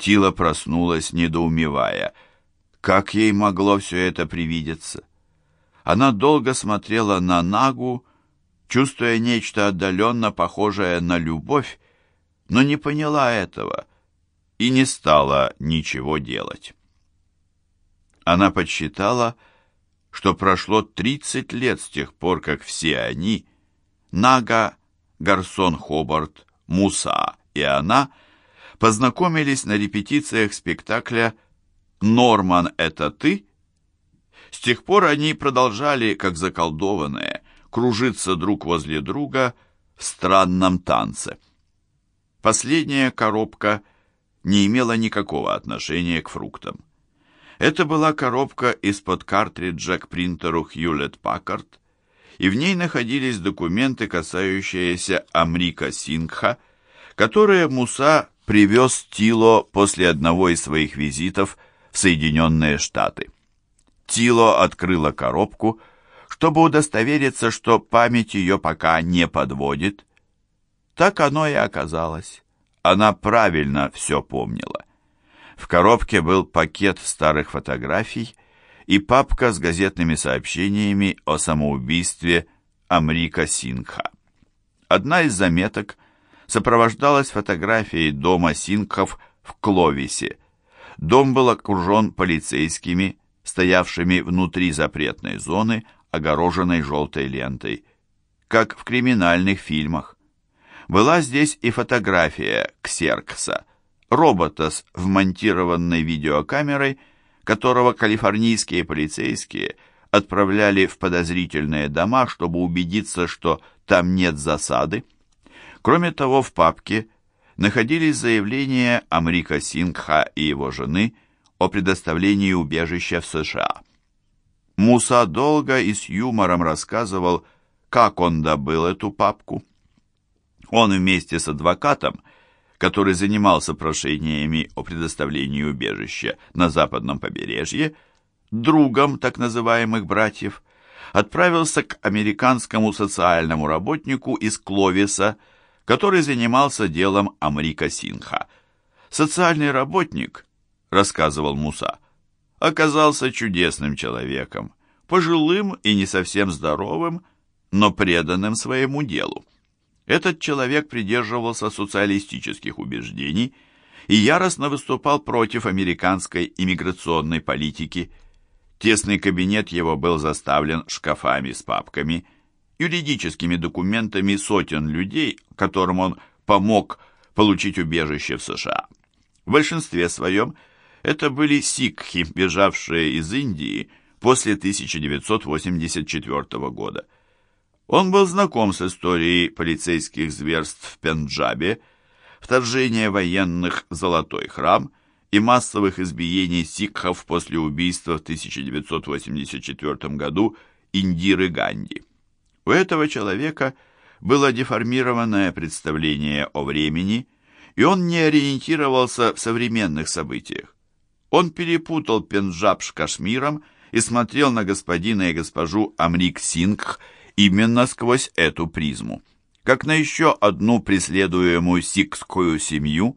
Тила проснулась, недоумевая. Как ей могло все это привидеться? Она долго смотрела на Нагу, чувствуя нечто отдаленно похожее на любовь, но не поняла этого и не стала ничего делать. Она подсчитала, что прошло 30 лет с тех пор, как все они, Нага, Гарсон Хобарт, Муса и она, познакомились на репетициях спектакля «Норман, это ты?» С тех пор они продолжали, как заколдованные, кружиться друг возле друга в странном танце. Последняя коробка не имела никакого отношения к фруктам. Это была коробка из-под картриджа к принтеру Packard, и в ней находились документы, касающиеся Амрика Сингха, которые Муса привез Тило после одного из своих визитов в Соединенные Штаты. Тило открыла коробку, чтобы удостовериться, что память ее пока не подводит. Так оно и оказалось. Она правильно все помнила. В коробке был пакет старых фотографий и папка с газетными сообщениями о самоубийстве Амрика Сингха. Одна из заметок сопровождалась фотографией дома Сингхов в Кловисе. Дом был окружен полицейскими, стоявшими внутри запретной зоны, огороженной желтой лентой, как в криминальных фильмах. Была здесь и фотография Ксеркса, робота с вмонтированной видеокамерой, которого калифорнийские полицейские отправляли в подозрительные дома, чтобы убедиться, что там нет засады. Кроме того, в папке находились заявления Амрика Сингха и его жены о предоставлении убежища в США. Муса долго и с юмором рассказывал, как он добыл эту папку. Он вместе с адвокатом который занимался прошениями о предоставлении убежища на западном побережье, другом так называемых братьев, отправился к американскому социальному работнику из Кловиса, который занимался делом Амрика Синха. Социальный работник, рассказывал Муса, оказался чудесным человеком, пожилым и не совсем здоровым, но преданным своему делу. Этот человек придерживался социалистических убеждений и яростно выступал против американской иммиграционной политики. Тесный кабинет его был заставлен шкафами с папками, юридическими документами сотен людей, которым он помог получить убежище в США. В большинстве своем это были сикхи, бежавшие из Индии после 1984 года. Он был знаком с историей полицейских зверств в Пенджабе, вторжения военных в Золотой храм и массовых избиений сикхов после убийства в 1984 году Индиры Ганди. У этого человека было деформированное представление о времени, и он не ориентировался в современных событиях. Он перепутал Пенджаб с Кашмиром и смотрел на господина и госпожу Амрик Сингх именно сквозь эту призму. Как на еще одну преследуемую сикскую семью,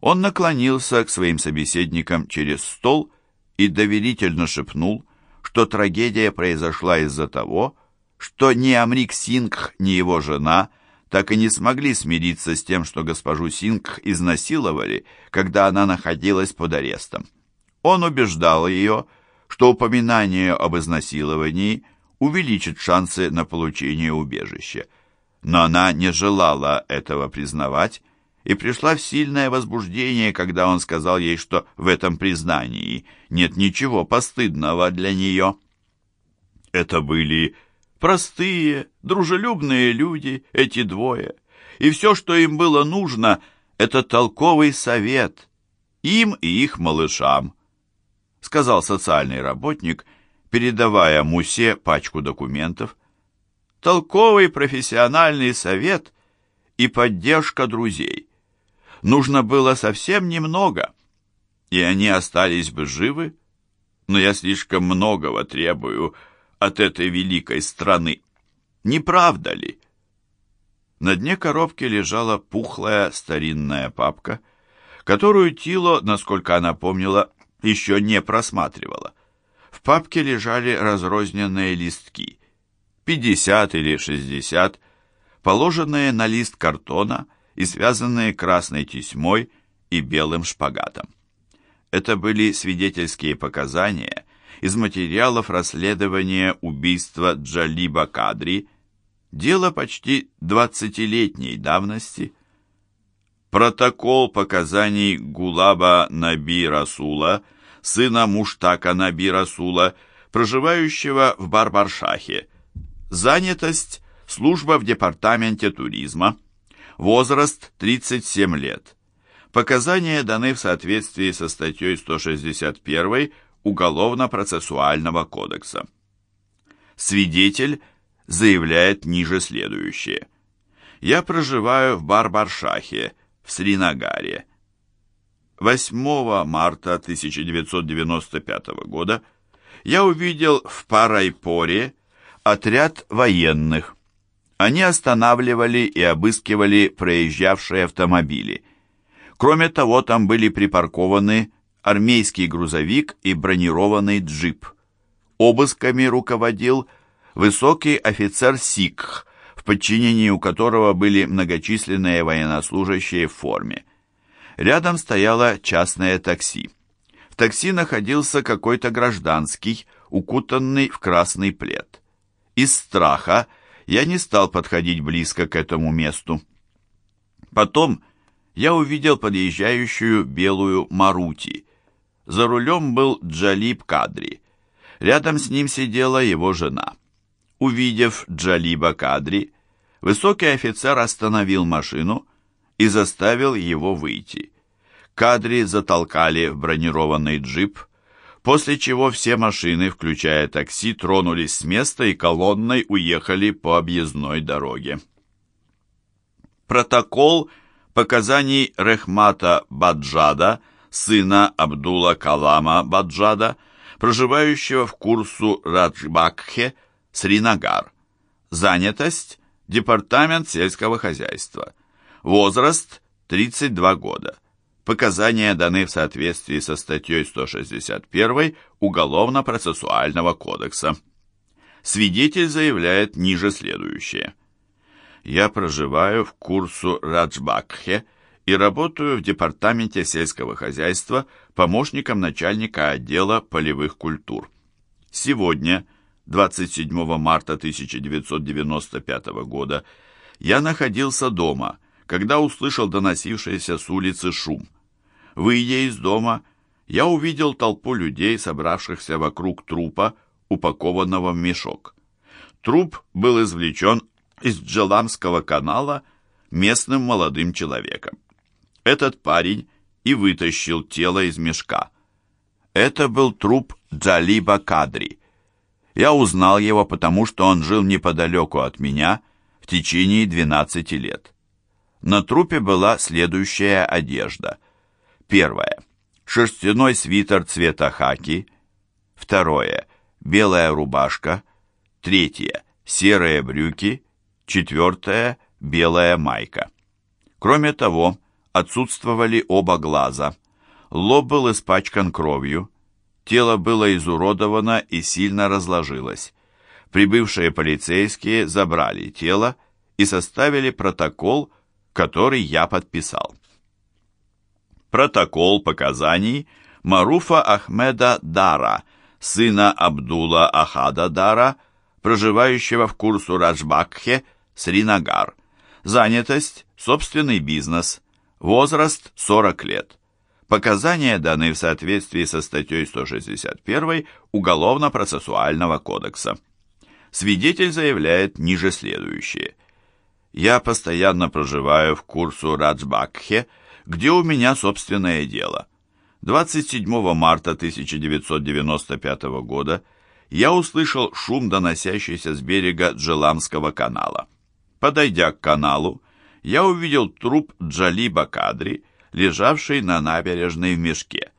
он наклонился к своим собеседникам через стол и доверительно шепнул, что трагедия произошла из-за того, что ни Амрик Сингх, ни его жена так и не смогли смириться с тем, что госпожу Сингх изнасиловали, когда она находилась под арестом. Он убеждал ее, что упоминание об изнасиловании – увеличит шансы на получение убежища. Но она не желала этого признавать и пришла в сильное возбуждение, когда он сказал ей, что в этом признании нет ничего постыдного для нее. Это были простые, дружелюбные люди, эти двое, и все, что им было нужно, это толковый совет, им и их малышам, сказал социальный работник, передавая Мусе пачку документов. Толковый профессиональный совет и поддержка друзей. Нужно было совсем немного, и они остались бы живы, но я слишком многого требую от этой великой страны. Не правда ли? На дне коробки лежала пухлая старинная папка, которую Тило, насколько она помнила, еще не просматривала. В папке лежали разрозненные листки, 50 или 60, положенные на лист картона и связанные красной тесьмой и белым шпагатом. Это были свидетельские показания из материалов расследования убийства Джалиба Кадри, дело почти 20-летней давности. Протокол показаний Гулаба Наби Расула, сына Муштака Наби Расула, проживающего в Барбаршахе. Занятость – служба в департаменте туризма. Возраст – 37 лет. Показания даны в соответствии со статьей 161 Уголовно-процессуального кодекса. Свидетель заявляет ниже следующее. «Я проживаю в Барбаршахе, в Сринагаре. 8 марта 1995 года я увидел в Парайпоре отряд военных. Они останавливали и обыскивали проезжавшие автомобили. Кроме того, там были припаркованы армейский грузовик и бронированный джип. Обысками руководил высокий офицер Сикх, в подчинении у которого были многочисленные военнослужащие в форме. Рядом стояло частное такси. В такси находился какой-то гражданский, укутанный в красный плед. Из страха я не стал подходить близко к этому месту. Потом я увидел подъезжающую белую Марути. За рулем был Джалиб Кадри. Рядом с ним сидела его жена. Увидев Джалиба Кадри, высокий офицер остановил машину и заставил его выйти. Кадри затолкали в бронированный джип, после чего все машины, включая такси, тронулись с места и колонной уехали по объездной дороге. Протокол показаний Рехмата Баджада – сына Абдула Калама Баджада, проживающего в Курсу Раджбакхе, Сринагар. Занятость – Департамент сельского хозяйства. Возраст – 32 года. Показания даны в соответствии со статьей 161 Уголовно-процессуального кодекса. Свидетель заявляет ниже следующее. «Я проживаю в Курсу Раджбакхе, и работаю в Департаменте сельского хозяйства помощником начальника отдела полевых культур. Сегодня, 27 марта 1995 года, я находился дома, когда услышал доносившийся с улицы шум. Выйдя из дома, я увидел толпу людей, собравшихся вокруг трупа, упакованного в мешок. Труп был извлечен из Джеламского канала местным молодым человеком. Этот парень и вытащил тело из мешка. Это был труп Джалиба Кадри. Я узнал его, потому что он жил неподалеку от меня в течение 12 лет. На трупе была следующая одежда. Первое. Шерстяной свитер цвета хаки. Второе. Белая рубашка. Третье. Серые брюки. Четвертое. Белая майка. Кроме того, отсутствовали оба глаза. Лоб был испачкан кровью. Тело было изуродовано и сильно разложилось. Прибывшие полицейские забрали тело и составили протокол, который я подписал. Протокол показаний Маруфа Ахмеда Дара, сына Абдула Ахада Дара, проживающего в Курсу Раджбакхе, Сринагар. Занятость – собственный бизнес – Возраст 40 лет. Показания даны в соответствии со статьей 161 Уголовно-процессуального кодекса. Свидетель заявляет ниже следующее. «Я постоянно проживаю в курсу Раджбакхе, где у меня собственное дело. 27 марта 1995 года я услышал шум, доносящийся с берега Джеламского канала. Подойдя к каналу, я увидел труп Джалиба Кадри, лежавший на набережной в мешке.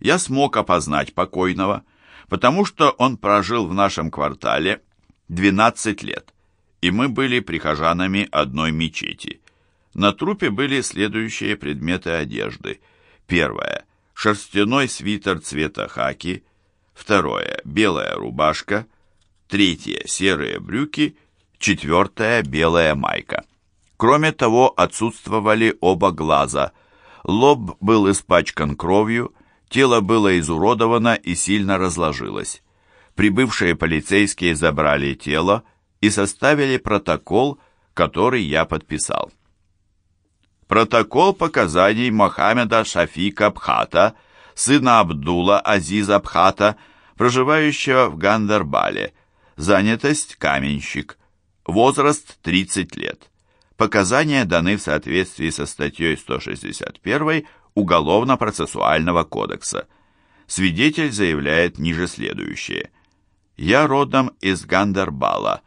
Я смог опознать покойного, потому что он прожил в нашем квартале 12 лет, и мы были прихожанами одной мечети. На трупе были следующие предметы одежды. Первое. Шерстяной свитер цвета хаки. Второе. Белая рубашка. Третье. Серые брюки. Четвертое. Белая майка. Кроме того, отсутствовали оба глаза. Лоб был испачкан кровью, тело было изуродовано и сильно разложилось. Прибывшие полицейские забрали тело и составили протокол, который я подписал. Протокол показаний Мохаммеда Шафика Бхата, сына Абдула Азиза Бхата, проживающего в Гандербале, занятость каменщик, возраст 30 лет. Показания даны в соответствии со статьей 161 Уголовно-процессуального кодекса. Свидетель заявляет ниже следующее. «Я родом из Гандербала.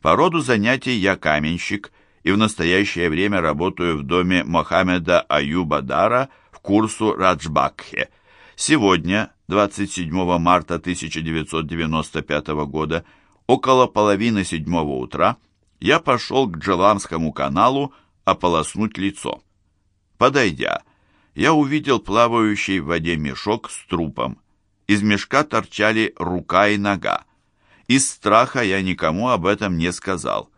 По роду занятий я каменщик и в настоящее время работаю в доме Мохаммеда Аюба Дара в курсу Раджбакхе. Сегодня, 27 марта 1995 года, около половины седьмого утра, я пошел к Джеламскому каналу ополоснуть лицо. Подойдя, я увидел плавающий в воде мешок с трупом. Из мешка торчали рука и нога. Из страха я никому об этом не сказал.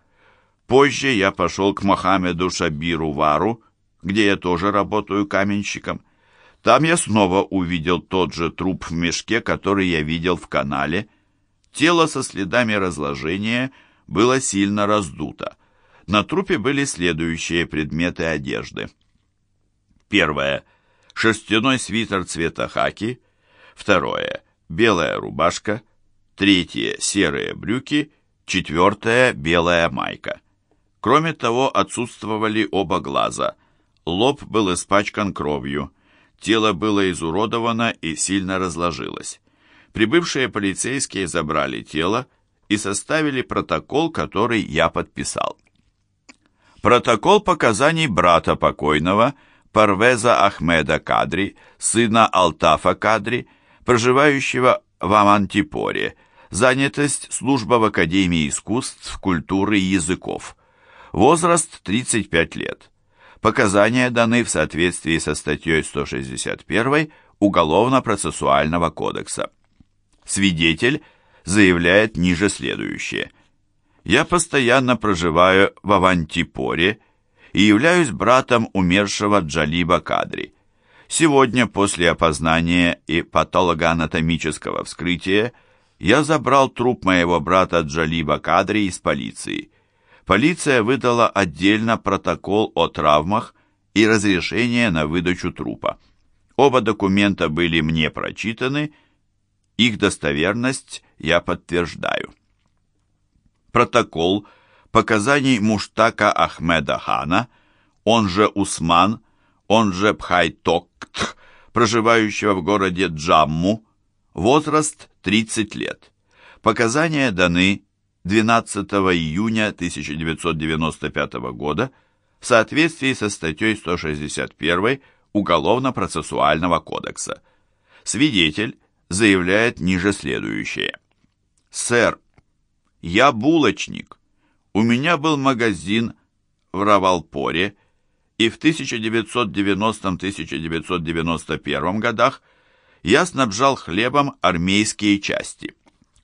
Позже я пошел к Мохаммеду Шабиру Вару, где я тоже работаю каменщиком. Там я снова увидел тот же труп в мешке, который я видел в канале. Тело со следами разложения – было сильно раздуто. На трупе были следующие предметы одежды. Первое. Шерстяной свитер цвета хаки. Второе. Белая рубашка. Третье. Серые брюки. Четвертое. Белая майка. Кроме того, отсутствовали оба глаза. Лоб был испачкан кровью. Тело было изуродовано и сильно разложилось. Прибывшие полицейские забрали тело, и составили протокол, который я подписал. Протокол показаний брата покойного Парвеза Ахмеда Кадри, сына Алтафа Кадри, проживающего в Амантипоре, занятость служба в Академии искусств, культуры и языков. Возраст 35 лет. Показания даны в соответствии со статьей 161 Уголовно-процессуального кодекса. Свидетель – заявляет ниже следующее. «Я постоянно проживаю в Авантипоре и являюсь братом умершего Джалиба Кадри. Сегодня, после опознания и патологоанатомического вскрытия, я забрал труп моего брата Джалиба Кадри из полиции. Полиция выдала отдельно протокол о травмах и разрешение на выдачу трупа. Оба документа были мне прочитаны, их достоверность я подтверждаю. Протокол показаний Муштака Ахмеда Хана, он же Усман, он же Пхайтокт, проживающего в городе Джамму, возраст 30 лет. Показания даны 12 июня 1995 года в соответствии со статьей 161 Уголовно-процессуального кодекса. Свидетель заявляет ниже следующее. «Сэр, я булочник. У меня был магазин в Равалпоре, и в 1990-1991 годах я снабжал хлебом армейские части.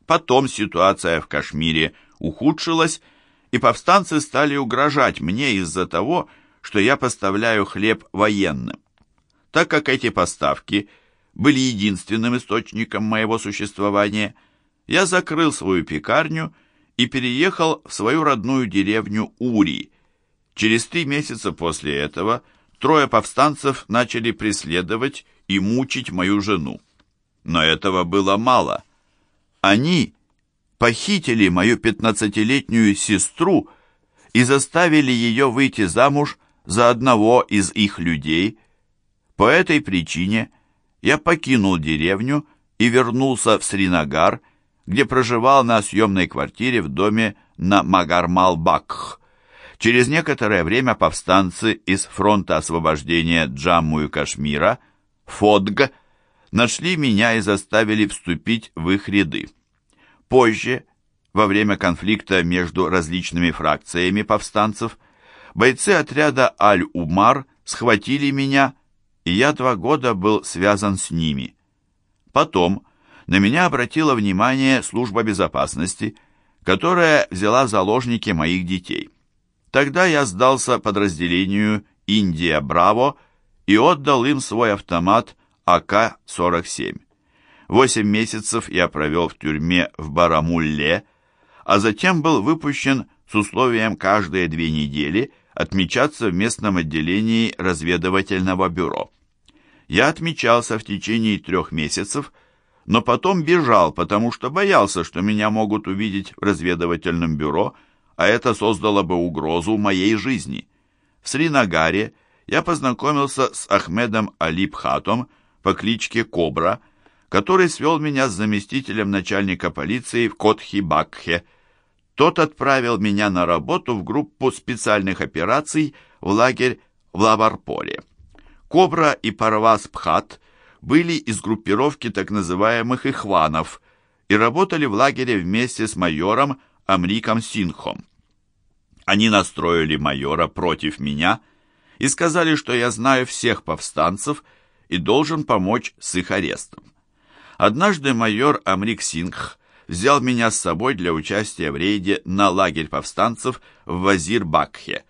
Потом ситуация в Кашмире ухудшилась, и повстанцы стали угрожать мне из-за того, что я поставляю хлеб военным. Так как эти поставки были единственным источником моего существования – я закрыл свою пекарню и переехал в свою родную деревню Ури. Через три месяца после этого трое повстанцев начали преследовать и мучить мою жену. Но этого было мало. Они похитили мою пятнадцатилетнюю сестру и заставили ее выйти замуж за одного из их людей. По этой причине я покинул деревню и вернулся в Сринагар, где проживал на съемной квартире в доме на Магармал-Бакх. Через некоторое время повстанцы из фронта освобождения Джамму и Кашмира, ФОДГ, нашли меня и заставили вступить в их ряды. Позже, во время конфликта между различными фракциями повстанцев, бойцы отряда Аль-Умар схватили меня и я два года был связан с ними. Потом на меня обратила внимание служба безопасности, которая взяла заложники моих детей. Тогда я сдался подразделению «Индия Браво» и отдал им свой автомат АК-47. Восемь месяцев я провел в тюрьме в Барамулле, а затем был выпущен с условием каждые две недели отмечаться в местном отделении разведывательного бюро. Я отмечался в течение трех месяцев, но потом бежал, потому что боялся, что меня могут увидеть в разведывательном бюро, а это создало бы угрозу моей жизни. В Сринагаре я познакомился с Ахмедом Алипхатом по кличке Кобра, который свел меня с заместителем начальника полиции в Котхи-Бакхе. Тот отправил меня на работу в группу специальных операций в лагерь в Лаварполе. Кобра и Парвас Пхат были из группировки так называемых «ихванов» и работали в лагере вместе с майором Амриком Синхом. Они настроили майора против меня и сказали, что я знаю всех повстанцев и должен помочь с их арестом. Однажды майор Амрик Сингх взял меня с собой для участия в рейде на лагерь повстанцев в Вазир-Бакхе.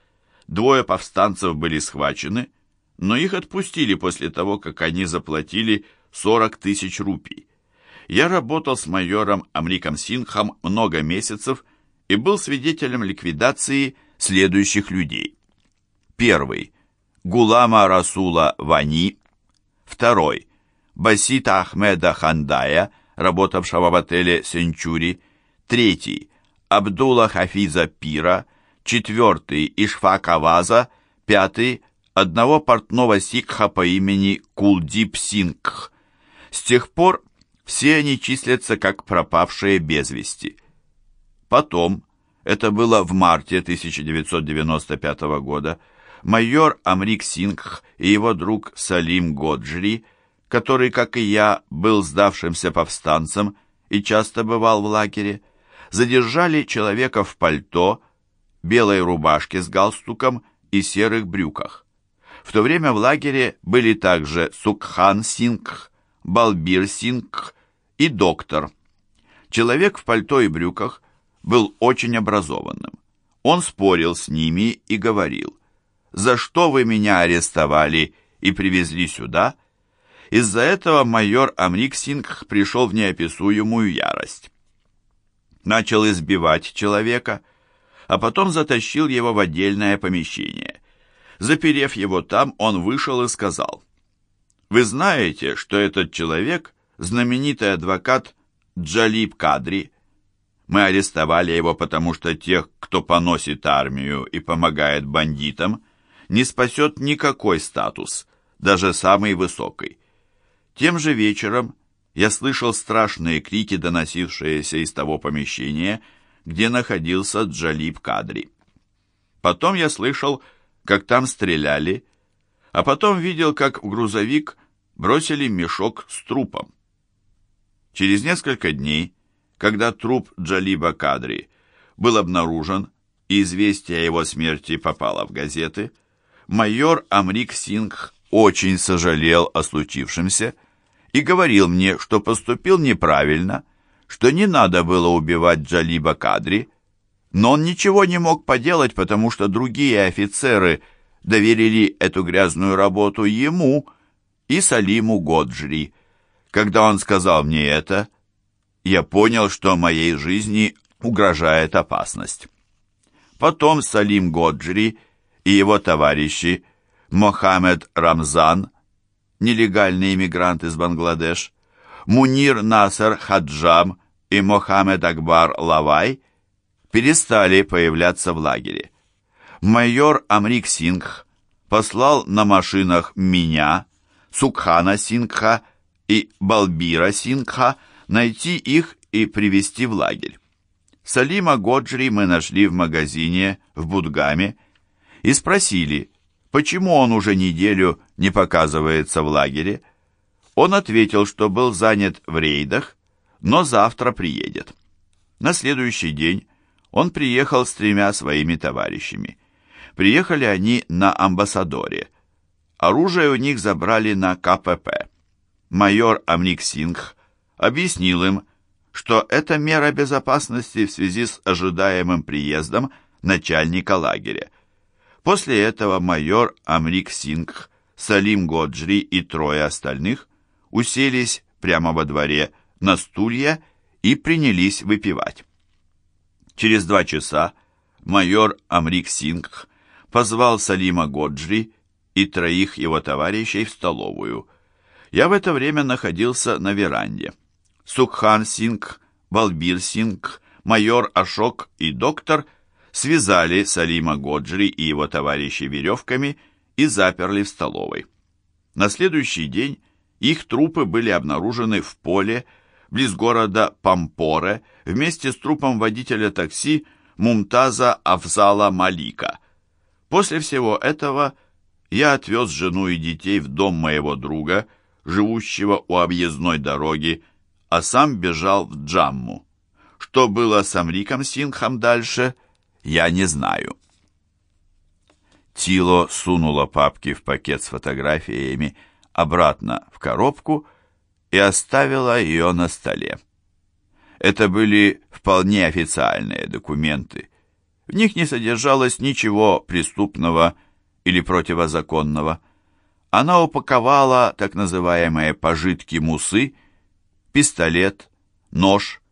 Двое повстанцев были схвачены, но их отпустили после того, как они заплатили 40 тысяч рупий. Я работал с майором Амриком Синхом много месяцев и был свидетелем ликвидации следующих людей. Первый. Гулама Расула Вани. Второй. Басита Ахмеда Хандая, работавшего в отеле «Сенчури». Третий. Абдулла Хафиза Пира. Четвертый. Ишфак Аваза. Пятый одного портного сикха по имени Кулдип Сингх. С тех пор все они числятся как пропавшие без вести. Потом, это было в марте 1995 года, майор Амрик Сингх и его друг Салим Годжри, который, как и я, был сдавшимся повстанцем и часто бывал в лагере, задержали человека в пальто, белой рубашке с галстуком и серых брюках. В то время в лагере были также Сукхан Сингх, Балбир Сингх и доктор. Человек в пальто и брюках был очень образованным. Он спорил с ними и говорил, «За что вы меня арестовали и привезли сюда?» Из-за этого майор Амрик Сингх пришел в неописуемую ярость. Начал избивать человека, а потом затащил его в отдельное помещение. Заперев его там, он вышел и сказал, «Вы знаете, что этот человек – знаменитый адвокат Джалиб Кадри? Мы арестовали его, потому что тех, кто поносит армию и помогает бандитам, не спасет никакой статус, даже самый высокий. Тем же вечером я слышал страшные крики, доносившиеся из того помещения, где находился Джалиб Кадри. Потом я слышал, как там стреляли, а потом видел, как в грузовик бросили мешок с трупом. Через несколько дней, когда труп Джалиба Кадри был обнаружен и известие о его смерти попало в газеты, майор Амрик Сингх очень сожалел о случившемся и говорил мне, что поступил неправильно, что не надо было убивать Джалиба Кадри, но он ничего не мог поделать, потому что другие офицеры доверили эту грязную работу ему и Салиму Годжри. Когда он сказал мне это, я понял, что моей жизни угрожает опасность. Потом Салим Годжри и его товарищи Мохаммед Рамзан, нелегальный иммигрант из Бангладеш, Мунир Насер Хаджам и Мохаммед Акбар Лавай – перестали появляться в лагере. Майор Амрик Сингх послал на машинах меня, Сукхана Сингха и Балбира Сингха найти их и привести в лагерь. Салима Годжри мы нашли в магазине в Будгаме и спросили, почему он уже неделю не показывается в лагере. Он ответил, что был занят в рейдах, но завтра приедет. На следующий день он приехал с тремя своими товарищами. Приехали они на Амбассадоре, Оружие у них забрали на КПП. Майор Амник Сингх объяснил им, что это мера безопасности в связи с ожидаемым приездом начальника лагеря. После этого майор Амрик Сингх, Салим Годжри и трое остальных уселись прямо во дворе на стулья и принялись выпивать. Через два часа майор Амрик Сингх позвал Салима Годжри и троих его товарищей в столовую. Я в это время находился на веранде. Сукхан Сингх, Балбир Сингх, майор Ашок и доктор связали Салима Годжри и его товарищей веревками и заперли в столовой. На следующий день их трупы были обнаружены в поле близ города Пампоре вместе с трупом водителя такси Мумтаза Афзала Малика. После всего этого я отвез жену и детей в дом моего друга, живущего у объездной дороги, а сам бежал в Джамму. Что было с Амриком Сингхом дальше, я не знаю. Тило сунула папки в пакет с фотографиями обратно в коробку и оставила ее на столе. Это были вполне официальные документы. В них не содержалось ничего преступного или противозаконного. Она упаковала так называемые пожитки мусы, пистолет, нож,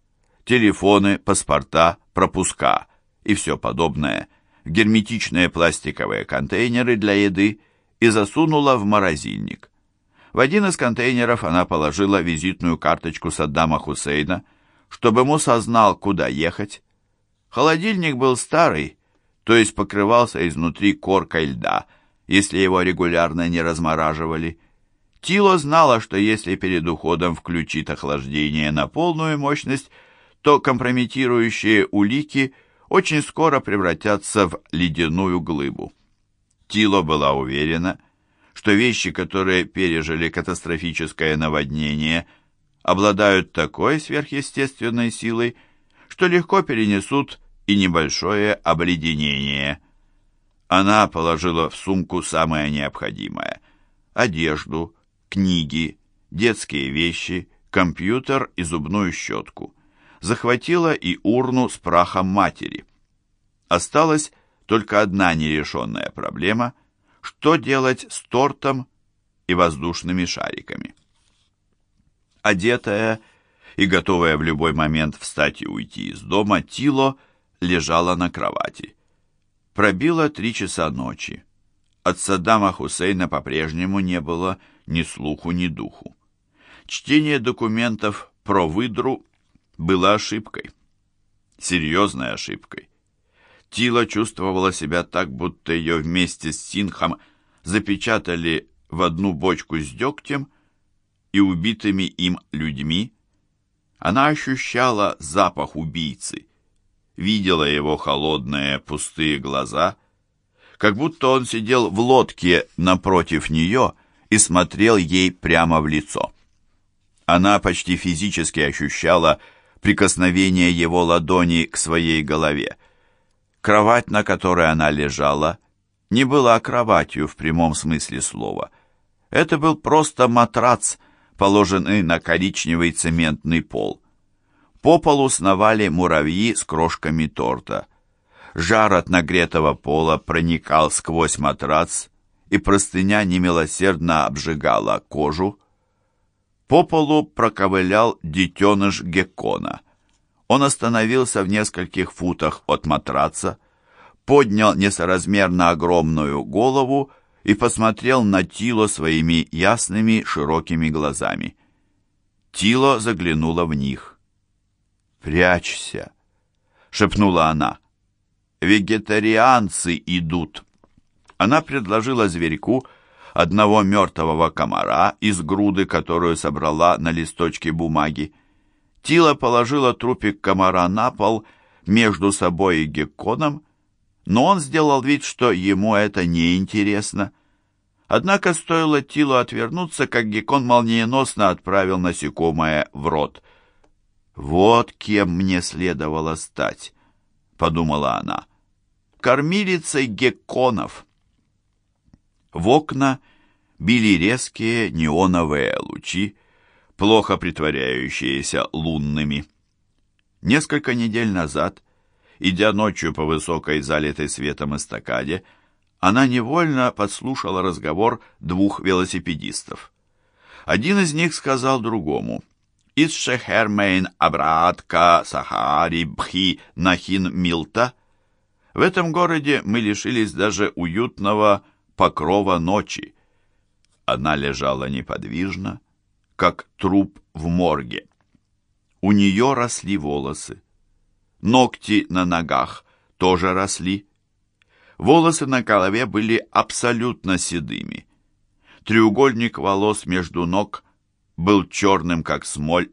телефоны, паспорта, пропуска и все подобное в герметичные пластиковые контейнеры для еды и засунула в морозильник. В один из контейнеров она положила визитную карточку Саддама Хусейна, чтобы Муса знал, куда ехать. Холодильник был старый, то есть покрывался изнутри коркой льда, если его регулярно не размораживали. Тило знала, что если перед уходом включит охлаждение на полную мощность, то компрометирующие улики очень скоро превратятся в ледяную глыбу. Тило была уверена, что вещи, которые пережили катастрофическое наводнение, обладают такой сверхъестественной силой, что легко перенесут и небольшое обледенение. Она положила в сумку самое необходимое – одежду, книги, детские вещи, компьютер и зубную щетку. Захватила и урну с прахом матери. Осталась только одна нерешенная проблема – что делать с тортом и воздушными шариками. Одетая и готовая в любой момент встать и уйти из дома, Тило лежала на кровати. Пробило три часа ночи. От Саддама Хусейна по-прежнему не было ни слуху, ни духу. Чтение документов про выдру было ошибкой. Серьезной ошибкой. Тила чувствовала себя так, будто ее вместе с Синхом запечатали в одну бочку с дегтем и убитыми им людьми. Она ощущала запах убийцы, видела его холодные пустые глаза, как будто он сидел в лодке напротив нее и смотрел ей прямо в лицо. Она почти физически ощущала прикосновение его ладони к своей голове. Кровать, на которой она лежала, не была кроватью в прямом смысле слова. Это был просто матрац, положенный на коричневый цементный пол. По полу сновали муравьи с крошками торта. Жар от нагретого пола проникал сквозь матрац, и простыня немилосердно обжигала кожу. По полу проковылял детеныш геккона — он остановился в нескольких футах от матраца, поднял несоразмерно огромную голову и посмотрел на Тило своими ясными широкими глазами. Тило заглянула в них. «Прячься!» — шепнула она. «Вегетарианцы идут!» Она предложила зверьку одного мертвого комара из груды, которую собрала на листочке бумаги. Тила положила трупик комара на пол между собой и Гекконом, но он сделал вид, что ему это не интересно. Однако стоило Тилу отвернуться, как Геккон молниеносно отправил насекомое в рот. «Вот кем мне следовало стать», — подумала она, — «кормилицей Гекконов». В окна били резкие неоновые лучи, плохо притворяющиеся лунными. Несколько недель назад, идя ночью по высокой залитой светом эстакаде, она невольно подслушала разговор двух велосипедистов. Один из них сказал другому «Из Шехермейн Абраатка Сахари Бхи Нахин Милта» В этом городе мы лишились даже уютного покрова ночи. Она лежала неподвижно, как труп в морге. У нее росли волосы. Ногти на ногах тоже росли. Волосы на голове были абсолютно седыми. Треугольник волос между ног был черным, как смоль.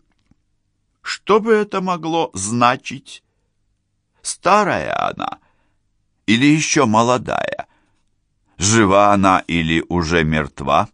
Что бы это могло значить? Старая она или еще молодая? Жива она или уже мертва?